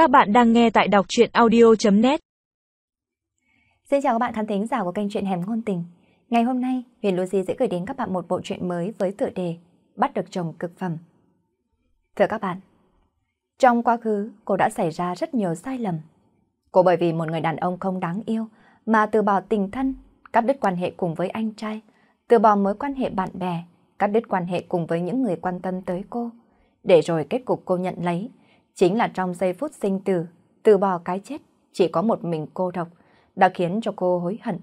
Các bạn đang nghe tại đọc truyện audio.net Xin chào các bạn khán thính giả của kênh truyện Hẻm Ngôn Tình. Ngày hôm nay, Huyền Lucy sẽ gửi đến các bạn một bộ truyện mới với tựa đề Bắt được chồng cực phẩm. Thưa các bạn, trong quá khứ cô đã xảy ra rất nhiều sai lầm. Cô bởi vì một người đàn ông không đáng yêu mà từ bỏ tình thân, cắt đứt quan hệ cùng với anh trai, từ bỏ mối quan hệ bạn bè, cắt đứt quan hệ cùng với những người quan tâm tới cô. Để rồi kết cục cô nhận lấy chính là trong giây phút sinh tử, từ bỏ cái chết, chỉ có một mình cô độc, đã khiến cho cô hối hận.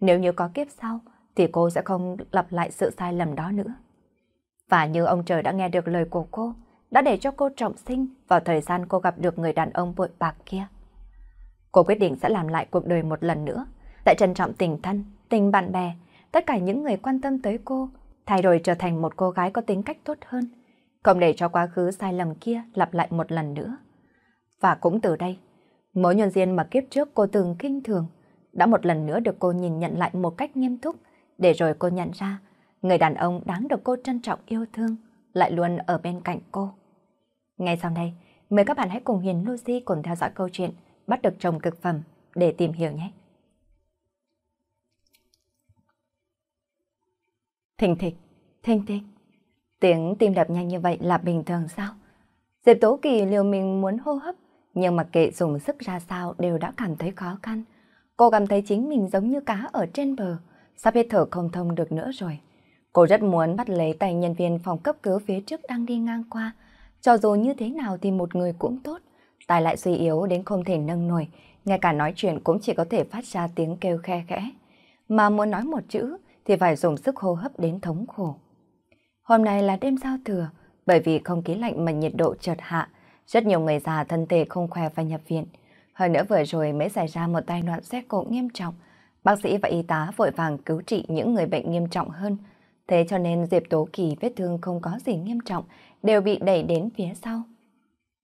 Nếu như có kiếp sau, thì cô sẽ không lặp lại sự sai lầm đó nữa. Và như ông trời đã nghe được lời của cô, đã để cho cô trọng sinh vào thời gian cô gặp được người đàn ông bội bạc kia. Cô quyết định sẽ làm lại cuộc đời một lần nữa, tại trân trọng tình thân, tình bạn bè, tất cả những người quan tâm tới cô, thay đổi trở thành một cô gái có tính cách tốt hơn, không để cho quá khứ sai lầm kia lặp lại một lần nữa. Và cũng từ đây, mối nhân duyên mà kiếp trước cô từng kinh thường, đã một lần nữa được cô nhìn nhận lại một cách nghiêm túc, để rồi cô nhận ra, người đàn ông đáng được cô trân trọng yêu thương, lại luôn ở bên cạnh cô. Ngay sau đây, mời các bạn hãy cùng Hiền Lucy cùng theo dõi câu chuyện Bắt được chồng cực phẩm để tìm hiểu nhé. Thình thịch, thình thịch. Tiếng tim đập nhanh như vậy là bình thường sao? Diệp Tố Kỳ liều mình muốn hô hấp, nhưng mà kệ dùng sức ra sao đều đã cảm thấy khó khăn. Cô cảm thấy chính mình giống như cá ở trên bờ, sắp hết thở không thông được nữa rồi. Cô rất muốn bắt lấy tay nhân viên phòng cấp cứu phía trước đang đi ngang qua. Cho dù như thế nào thì một người cũng tốt. Tài lại suy yếu đến không thể nâng nổi, ngay cả nói chuyện cũng chỉ có thể phát ra tiếng kêu khe khẽ. Mà muốn nói một chữ thì phải dùng sức hô hấp đến thống khổ. Hôm nay là đêm giao thừa, bởi vì không khí lạnh mà nhiệt độ chợt hạ, rất nhiều người già thân thể không khỏe phải nhập viện. Hơn nữa vừa rồi mới xảy ra một tai nạn xe cộ nghiêm trọng. Bác sĩ và y tá vội vàng cứu trị những người bệnh nghiêm trọng hơn. Thế cho nên Diệp Tố Kỳ vết thương không có gì nghiêm trọng, đều bị đẩy đến phía sau.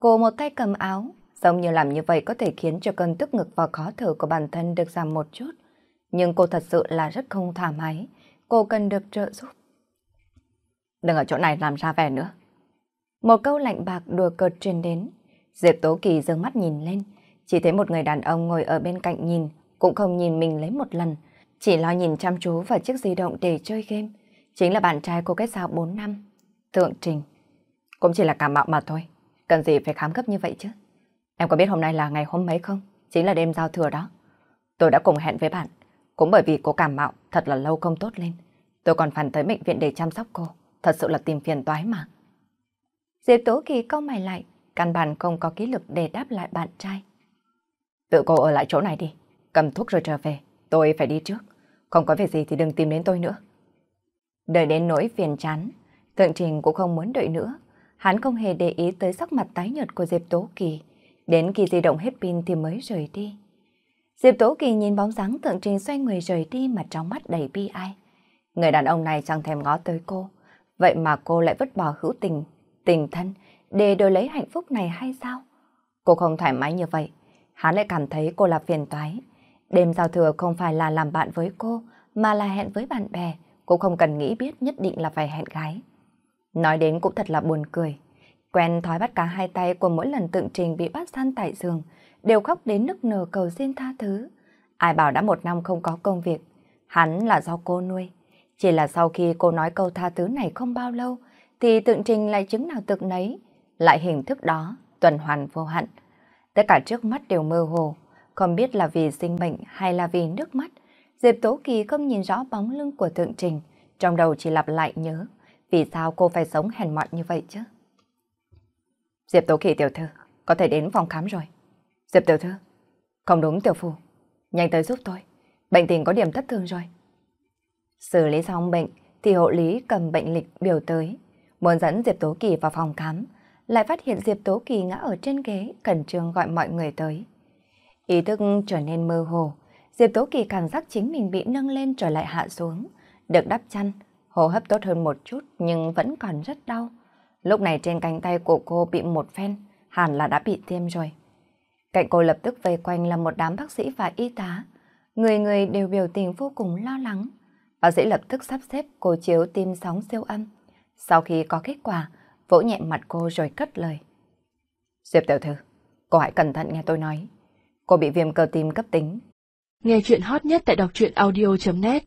Cô một tay cầm áo, giống như làm như vậy có thể khiến cho cơn tức ngực và khó thở của bản thân được giảm một chút. Nhưng cô thật sự là rất không thoải mái, cô cần được trợ giúp. Đừng ở chỗ này làm ra vẻ nữa. Một câu lạnh bạc đùa cợt truyền đến. Diệp Tố Kỳ dương mắt nhìn lên, chỉ thấy một người đàn ông ngồi ở bên cạnh nhìn, cũng không nhìn mình lấy một lần, chỉ lo nhìn chăm chú vào chiếc di động để chơi game. Chính là bạn trai cô kết giao 4 năm. Thượng Trình. Cũng chỉ là cảm mạo mà thôi. Cần gì phải khám gấp như vậy chứ? Em có biết hôm nay là ngày hôm mấy không? Chính là đêm giao thừa đó. Tôi đã cùng hẹn với bạn. Cũng bởi vì cô cảm mạo thật là lâu không tốt lên. Tôi còn phản tới bệnh viện để chăm sóc cô thật sự là tìm phiền toái mà. Diệp Tố Kỳ câu mày lại, căn bản không có ký lực để đáp lại bạn trai. Tự cô ở lại chỗ này đi, cầm thuốc rồi trở về, tôi phải đi trước. Không có việc gì thì đừng tìm đến tôi nữa. Đợi đến nỗi phiền chán, Thượng Trình cũng không muốn đợi nữa. Hắn không hề để ý tới sắc mặt tái nhợt của Diệp Tố Kỳ. Đến khi di động hết pin thì mới rời đi. Diệp Tố Kỳ nhìn bóng dáng Thượng Trình xoay người rời đi mà trong mắt đầy bi ai. Người đàn ông này chẳng thèm ngó tới cô. Vậy mà cô lại vứt bỏ hữu tình, tình thân để đổi lấy hạnh phúc này hay sao? Cô không thoải mái như vậy. Hắn lại cảm thấy cô là phiền toái. Đêm giao thừa không phải là làm bạn với cô, mà là hẹn với bạn bè. Cô không cần nghĩ biết nhất định là phải hẹn gái. Nói đến cũng thật là buồn cười. Quen thói bắt cá hai tay của mỗi lần tượng trình bị bắt săn tại giường, đều khóc đến nức nở cầu xin tha thứ. Ai bảo đã một năm không có công việc, hắn là do cô nuôi. Chỉ là sau khi cô nói câu tha thứ này không bao lâu, thì tượng trình lại chứng nào tự nấy, lại hình thức đó, tuần hoàn vô hạn. Tất cả trước mắt đều mơ hồ, không biết là vì sinh bệnh hay là vì nước mắt. Diệp Tố Kỳ không nhìn rõ bóng lưng của tượng trình, trong đầu chỉ lặp lại nhớ, vì sao cô phải sống hèn mọn như vậy chứ? Diệp Tố Kỳ tiểu thư, có thể đến phòng khám rồi. Diệp tiểu thư, không đúng tiểu phu, nhanh tới giúp tôi, bệnh tình có điểm thất thường rồi. Xử lý xong bệnh thì hộ lý cầm bệnh lịch biểu tới. Muốn dẫn Diệp Tố Kỳ vào phòng khám, lại phát hiện Diệp Tố Kỳ ngã ở trên ghế, cẩn trương gọi mọi người tới. Ý thức trở nên mơ hồ, Diệp Tố Kỳ cảm giác chính mình bị nâng lên trở lại hạ xuống, được đắp chăn, hô hấp tốt hơn một chút nhưng vẫn còn rất đau. Lúc này trên cánh tay của cô bị một phen, hẳn là đã bị tiêm rồi. Cạnh cô lập tức vây quanh là một đám bác sĩ và y tá. Người người đều biểu tình vô cùng lo lắng. Bác sĩ lập tức sắp xếp cô chiếu tim sóng siêu âm. Sau khi có kết quả, vỗ nhẹ mặt cô rồi cất lời. Diệp tiểu thư, Cô hãy cẩn thận nghe tôi nói. Cô bị viêm cơ tim cấp tính. Nghe chuyện hot nhất tại đọc truyện audio.net